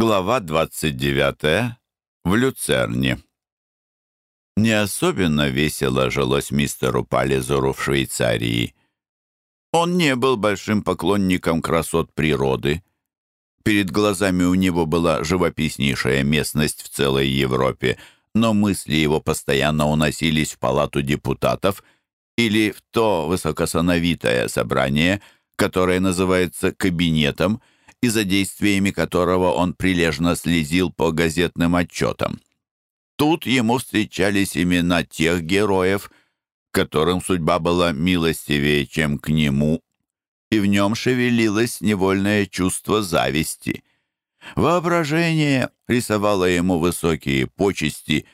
Глава 29. В Люцерне. Не особенно весело жилось мистеру Палезору в Швейцарии. Он не был большим поклонником красот природы. Перед глазами у него была живописнейшая местность в целой Европе, но мысли его постоянно уносились в палату депутатов или в то и за действиями которого он прилежно следил по газетным отчетам. Тут ему встречались имена тех героев, которым судьба была милостивее, чем к нему, и в нем шевелилось невольное чувство зависти. Воображение рисовало ему высокие почести,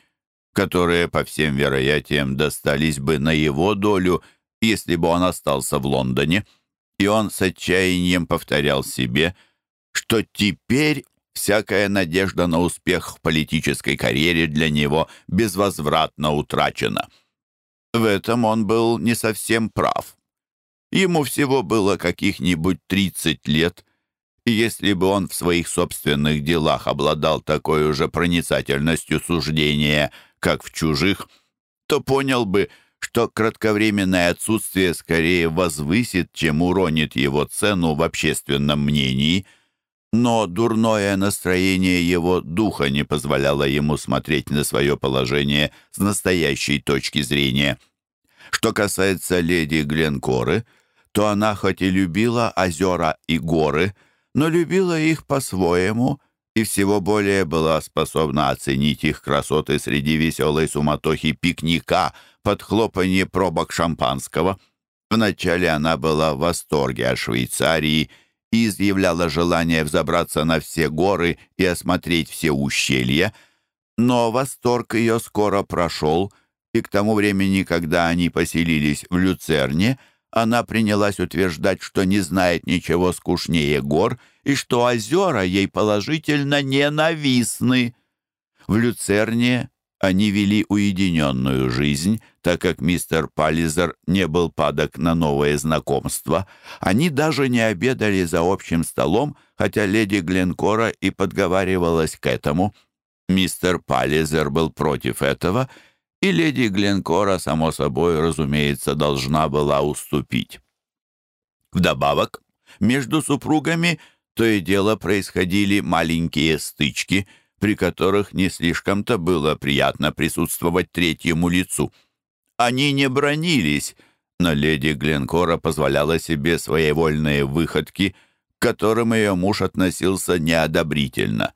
которые, по всем вероятиям, достались бы на его долю, если бы он остался в Лондоне, и он с отчаянием повторял себе – что теперь всякая надежда на успех в политической карьере для него безвозвратно утрачена. В этом он был не совсем прав. Ему всего было каких-нибудь 30 лет, и если бы он в своих собственных делах обладал такой же проницательностью суждения, как но дурное настроение его духа не позволяло ему смотреть на свое положение с настоящей точки зрения. Что касается леди Гленкоры, то она хоть и любила озера и горы, но любила их по-своему и всего более была способна оценить их красоты среди веселой суматохи пикника под хлопанье пробок шампанского. Вначале она была в восторге от Швейцарии – и изъявляла желание взобраться на все горы и осмотреть все ущелья, но восторг ее скоро прошел, и к тому времени, когда они поселились в Люцерне, она принялась утверждать, что не знает ничего скучнее гор Они вели уединенную жизнь, так как мистер Паллизер не был падок на новые знакомства. Они даже не обедали за общим столом, хотя леди Гленкора и подговаривалась к этому. Мистер Паллизер был против этого, и леди Гленкора, само собой, разумеется, должна была уступить. Вдобавок, между супругами то и дело происходили маленькие стычки – при которых не слишком-то было приятно присутствовать третьему лицу. Они не бронились, но леди Гленкора позволяла себе своевольные выходки, к которым ее муж относился неодобрительно.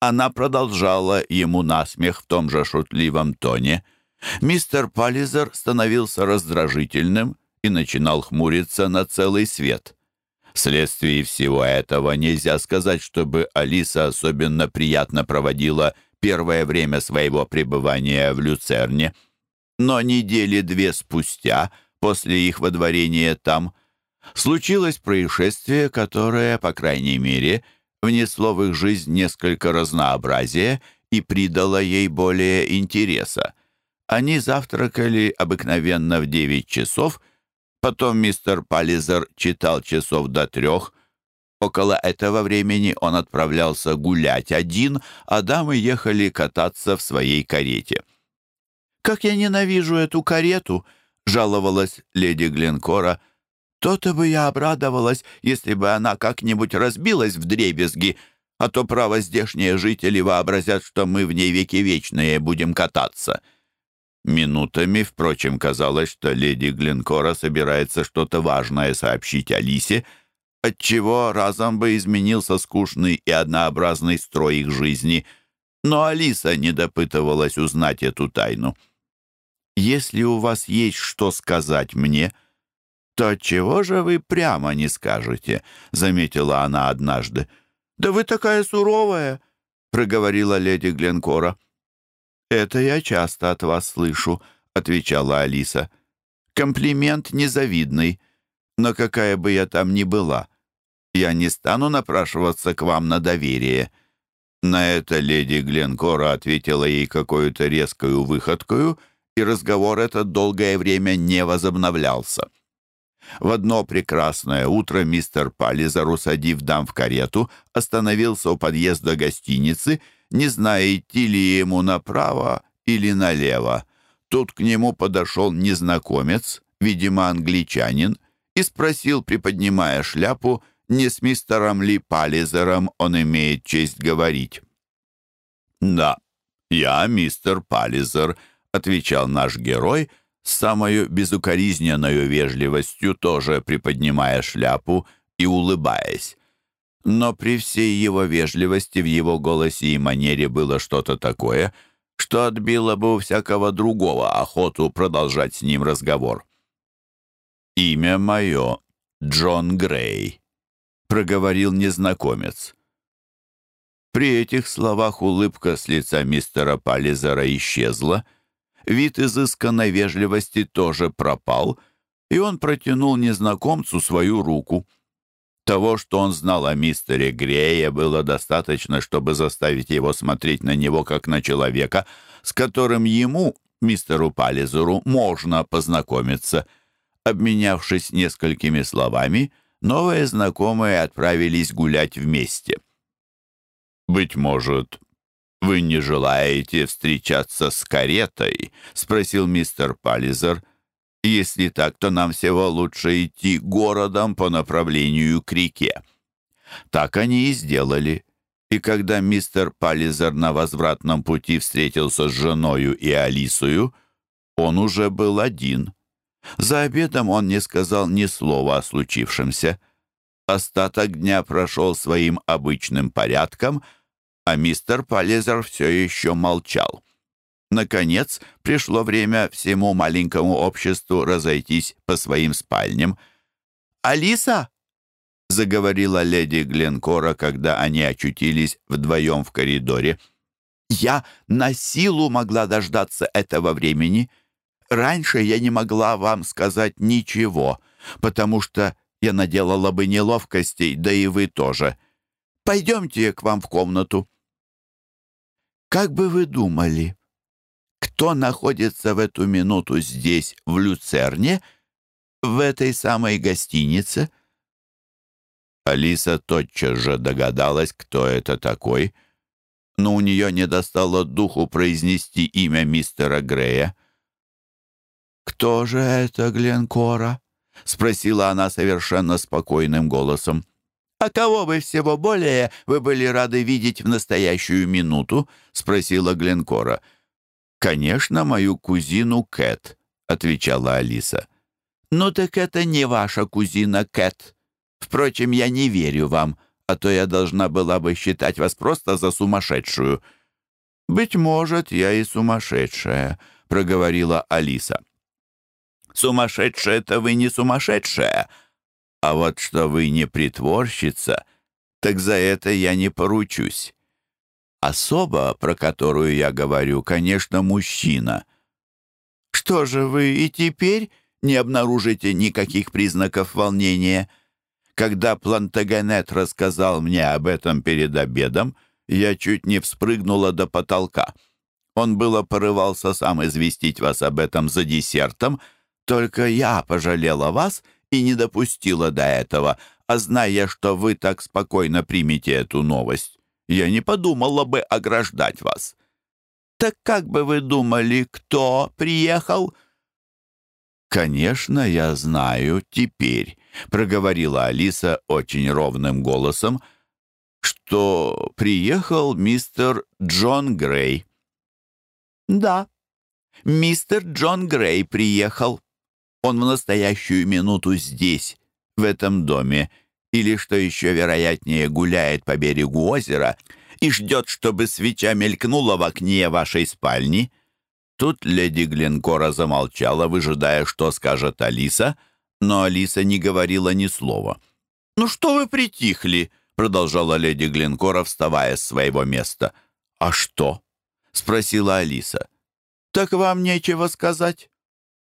Она продолжала ему насмех в том же шутливом тоне. Мистер Паллизер становился раздражительным и начинал хмуриться на целый свет — Вследствие всего этого нельзя сказать, чтобы Алиса особенно приятно проводила первое время своего пребывания в Люцерне. Но недели две спустя, после их водворения там, случилось происшествие, которое, по крайней мере, внесло в их жизнь несколько разнообразия и придало ей более интереса. Они завтракали обыкновенно в девять часов – Потом мистер Паллизер читал часов до трех. Около этого времени он отправлялся гулять один, а дамы ехали кататься в своей карете. «Как я ненавижу эту карету!» — жаловалась леди Глинкора. «То-то бы я обрадовалась, если бы она как-нибудь разбилась в дребезги, а то, право, здешние жители вообразят, что мы в ней веки вечные будем кататься» минутами, впрочем, казалось, что леди Глинкора собирается что-то важное сообщить Алисе, отчего разом бы изменился скучный и однообразный строй их жизни. Но Алиса не допытывалась узнать эту тайну. «Если у вас есть что сказать мне», «То чего же вы прямо не скажете?» — заметила она однажды. «Да вы такая суровая!» — проговорила леди Гленкора. «Это я часто от вас слышу», — отвечала Алиса. «Комплимент незавидный, но какая бы я там ни была, я не стану напрашиваться к вам на доверие». На это леди Гленкора ответила ей какую-то резкую выходкую, и разговор этот долгое время не возобновлялся. В одно прекрасное утро мистер Паллизар, усадив дам в карету, остановился у подъезда гостиницы — не зная, идти ли ему направо или налево. Тут к нему подошел незнакомец, видимо, англичанин, и спросил, приподнимая шляпу, не с мистером ли Паллизером он имеет честь говорить. «Да, я мистер Паллизер», — отвечал наш герой, с самою безукоризненной вежливостью, тоже приподнимая шляпу и улыбаясь но при всей его вежливости в его голосе и манере было что-то такое, что отбило бы у всякого другого охоту продолжать с ним разговор. «Имя мое Джон Грей», — проговорил незнакомец. При этих словах улыбка с лица мистера Паллизера исчезла, вид изысканной вежливости тоже пропал, и он протянул незнакомцу свою руку — Того, что он знал о мистере Грее, было достаточно, чтобы заставить его смотреть на него как на человека, с которым ему, мистеру Паллизеру, можно познакомиться. Обменявшись несколькими словами, новые знакомые отправились гулять вместе — «Быть может, вы не желаете встречаться с каретой?» — спросил мистер Паллизер. Если так, то нам всего лучше идти городом по направлению к реке». Так они и сделали. И когда мистер Паллизер на возвратном пути встретился с женою и Алисою, он уже был один. За обедом он не сказал ни слова о случившемся. Остаток дня прошел своим обычным порядком, а мистер Паллизер все еще молчал. Наконец, пришло время всему маленькому обществу разойтись по своим спальням. «Алиса!» — заговорила леди Гленкора, когда они очутились вдвоем в коридоре. «Я на силу могла дождаться этого времени. Раньше я не могла вам сказать ничего, потому что я наделала бы неловкостей, да и вы тоже. Пойдемте к вам в комнату». «Как бы вы думали?» кто находится в эту минуту здесь, в Люцерне, в этой самой гостинице?» Алиса тотчас же догадалась, кто это такой, но у нее не достало духу произнести имя мистера Грея. «Кто же это Гленкора?» — спросила она совершенно спокойным голосом. «А кого бы всего более вы были рады видеть в настоящую минуту?» — спросила Гленкора. «Конечно, мою кузину Кэт», — отвечала Алиса. «Ну так это не ваша кузина Кэт. Впрочем, я не верю вам, а то я должна была бы считать вас просто за сумасшедшую». «Быть может, я и сумасшедшая», — проговорила Алиса. Сумасшедшая-то вы не сумасшедшая. А вот что вы не притворщица, так за это я не поручусь. особа, про которую я говорю, конечно, мужчина. Что же вы и теперь не обнаружите никаких признаков волнения? Когда Плантагенет рассказал мне об этом перед обедом, я чуть не вспрыгнула до потолка. Он было порывался сам известить вас об этом за десертом, только я пожалела вас и не допустила до этого, а зная, что вы так спокойно примете эту новость. я не подумала бы ограждать вас. Так как бы вы думали, кто приехал?» «Конечно, я знаю теперь», — проговорила Алиса очень ровным голосом, что приехал мистер Джон Грей. «Да, мистер Джон Грей приехал», он в настоящую минуту здесь, в этом доме, или, что еще вероятнее, гуляет по берегу озера и ждет, чтобы свеча мелькнула в окне вашей спальни. Тут леди Гленкора замолчала, выжидая, что скажет Алиса, но Алиса не говорила ни слова. «Ну что вы притихли?» — продолжала леди Гленкора, вставая с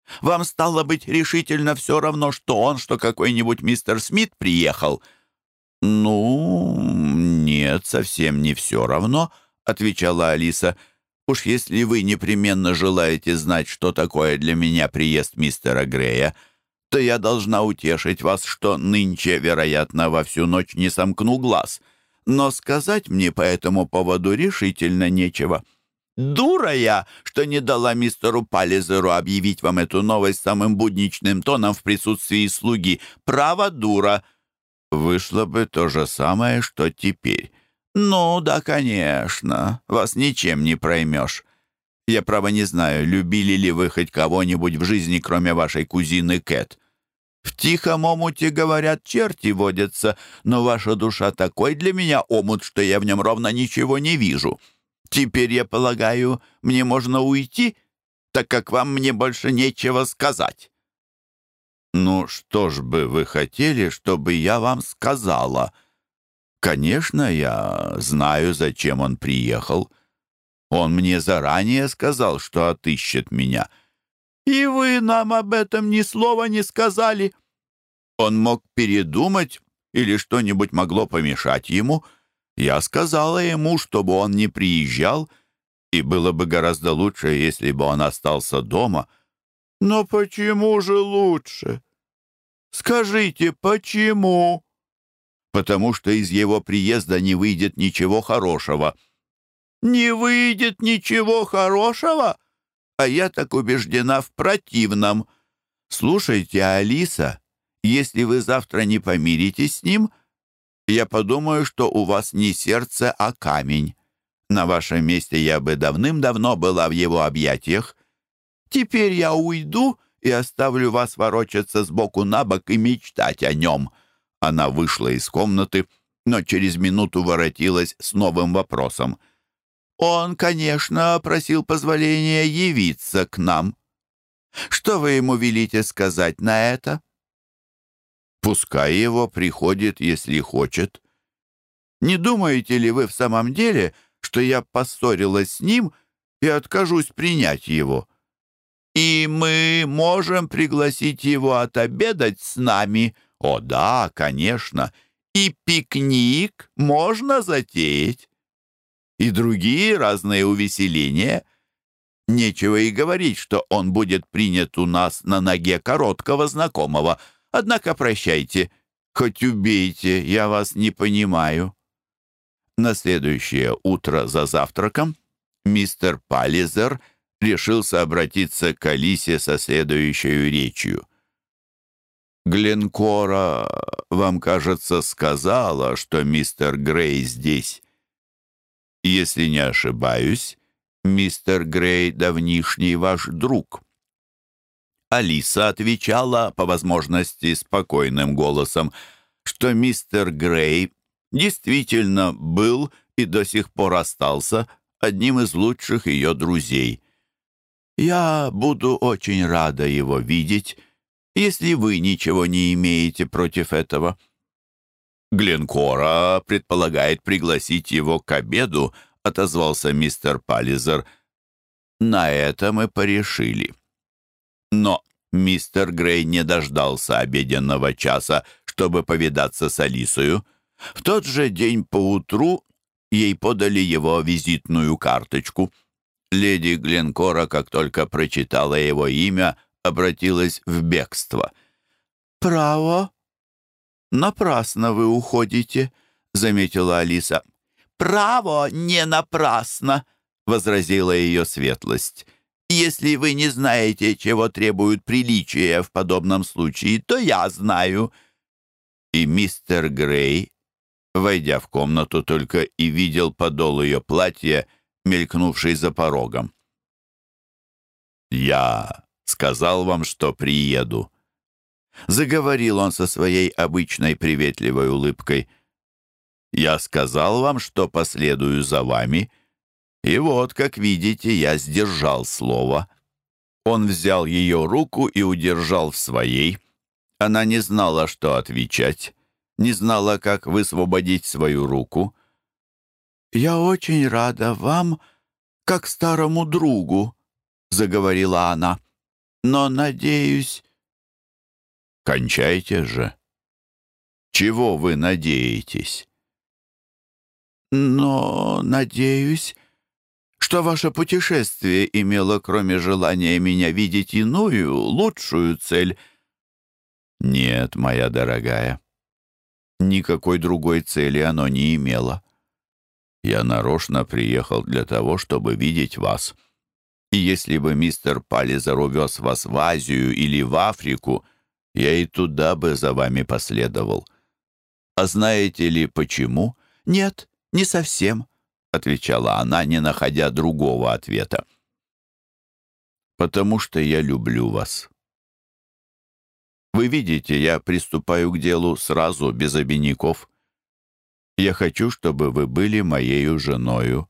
своего места. «А что?» — спросила Алиса. «Так вам нечего сказать?» Вам стало быть решительно все равно, что он, что какой-нибудь мистер Смит приехал». «Ну, нет, совсем не все равно», — отвечала Алиса. «Уж если вы непременно желаете знать, что такое для меня приезд мистера Грея, то я должна Дура я, что не дала мистеру Паллизеру объявить вам эту новость самым будничным тоном в присутствии слуги. Право, дура. Вышло бы то же самое, что теперь. Ну да, конечно, вас ничем не проймешь. Я, право, не знаю, любили ли вы хоть кого-нибудь в жизни, кроме вашей кузины Кэт. В тихом омуте, говорят, черти водятся, но ваша душа такой для меня омут, что я в нем ровно ничего не вижу». Теперь, я полагаю, мне можно уйти, так как вам мне больше нечего сказать». «Ну что ж бы вы хотели, чтобы я вам сказала?» «Конечно, я знаю, зачем он приехал. Он мне заранее сказал, что отыщет меня». «И вы нам об этом ни слова не сказали». Он мог передумать или что-нибудь могло помешать ему — Я сказала ему, чтобы он не приезжал, и было бы гораздо лучше, если бы он остался дома. Но почему же лучше? Скажите, почему? Потому что из его приезда не выйдет ничего хорошего. Не выйдет ничего хорошего? А я так убеждена в противном. Слушайте, Я подумаю, что у вас не сердце, а камень. На вашем месте я бы давным-давно была в его объятиях. Теперь я уйду и оставлю вас ворочаться сбоку на бок и мечтать о нем». Она вышла из комнаты, но через минуту воротилась с новым вопросом. «Он, конечно, просил позволения явиться к нам. Что вы ему велите сказать на это?» Пускай его приходит, если хочет. Не думаете ли вы в самом деле, что я поссорилась с ним и откажусь принять его? И мы можем пригласить его отобедать с нами? О да, конечно. И пикник можно затеять. И другие разные увеселения. Нечего и говорить, что он будет принят у нас на ноге короткого знакомого — Однако прощайте, хоть убейте, я вас не понимаю». На следующее утро за завтраком мистер Паллизер решился обратиться к Алисе со следующей речью. «Гленкора, вам, кажется, сказала, что мистер Грей здесь. Если не ошибаюсь, мистер Грей давнишний ваш друг». Алиса отвечала по возможности спокойным голосом, что мистер Грей действительно был и до сих пор остался одним из лучших ее друзей. «Я буду очень рада его видеть, если вы ничего не имеете против этого». «Гленкора предполагает пригласить его к обеду», — отозвался мистер Паллизер. «На это мы порешили». Но мистер Грей не дождался обеденного часа, чтобы повидаться с Алисою. В тот же день поутру ей подали его визитную карточку. Леди Гленкора, как только прочитала его имя, обратилась в бегство. «Право? Напрасно вы уходите», — заметила Алиса. «Право не напрасно», — возразила ее светлость. Если вы не знаете, чего требуют приличия в подобном случае, то я знаю». И мистер Грей, войдя в комнату, только и видел подол ее платья, мелькнувший за порогом. «Я сказал вам, что приеду». Заговорил он со своей обычной приветливой улыбкой. «Я сказал вам, что последую за вами, и вот, как видите, я сдержал слово. Он взял ее руку и удержал в своей. Она не знала, что отвечать, не знала, как высвободить свою руку. «Я очень рада вам, как старому другу», — заговорила она. «Но, надеюсь...» «Кончайте же», «Чего вы надеетесь?» «Но, надеюсь, что ваше путешествие имело, кроме желания меня видеть иную, лучшую цель». «Нет, моя дорогая, никакой другой цели оно не имело. Я нарочно приехал для того, чтобы видеть вас. И если бы мистер Паллизер увез вас в Азию или в Африку, я и туда бы за вами последовал. А знаете ли почему? Нет, не совсем отвечала она, не находя другого ответа. «Потому что я люблю вас». Вы видите, я приступаю к делу сразу, без обиняков. Я хочу, чтобы вы были моею женою.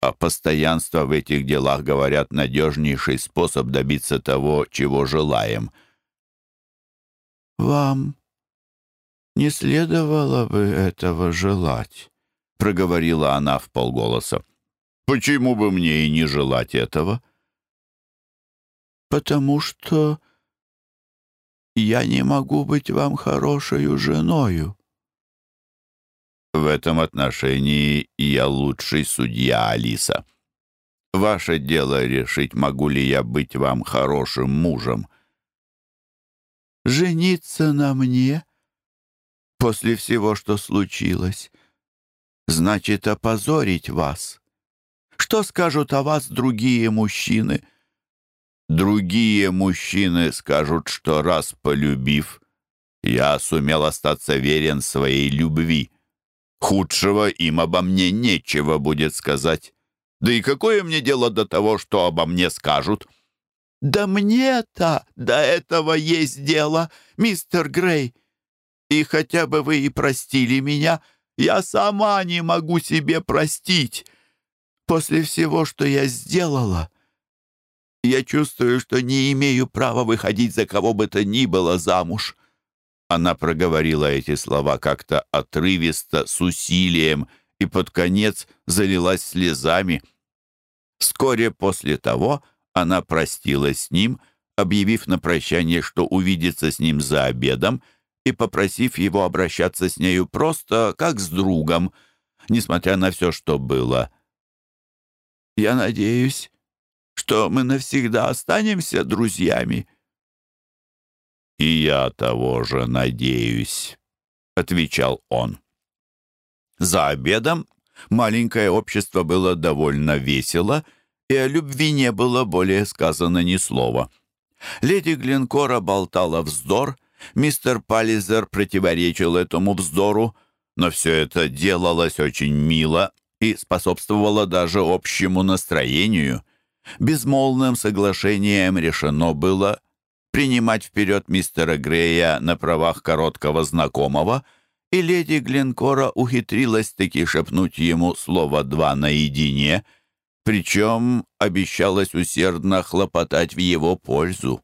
А постоянство в этих делах, говорят, надежнейший способ добиться того, чего желаем. Вам не следовало бы этого желать проговорила она в полголоса. «Почему бы мне и не желать этого?» «Потому что я не могу быть вам хорошей женою». «В этом отношении я лучший судья, Алиса. Ваше дело решить, могу ли я быть вам хорошим мужем». «Жениться на мне?» «После всего, что случилось, значит опозорить вас. Что скажут о вас другие мужчины? Другие мужчины скажут, что раз полюбив, я сумел остаться верен своей любви. Худшего им обо мне нечего будет сказать. Да и какое мне дело до того, что обо мне скажут?» «Да мне-то до этого есть дело, мистер Грей. И хотя бы вы и простили меня, — я сама не могу себе простить. После всего, что я сделала, я чувствую, что не имею права выходить за кого бы то ни было замуж». Она проговорила эти слова как-то отрывисто, с усилием, и под конец залилась слезами. Вскоре после того она простилась с ним, объявив на прощание, что увидится с ним за обедом — и попросив его обращаться с нею просто как с другом, несмотря на все, что было. «Я надеюсь, что мы навсегда останемся друзьями». «И я того же надеюсь», — отвечал он. За обедом маленькое общество было довольно весело, и о любви не было более сказано ни слова. Леди Глинкора болтала вздор, Мистер Паллизер противоречил этому вздору, но все это делалось очень мило и способствовало даже общему настроению. Безмолвным соглашением решено было принимать вперед мистера Грея на правах короткого знакомого, и леди Гленкора ухитрилась таки шепнуть ему слово «два» наедине, причем обещалась усердно хлопотать в его пользу.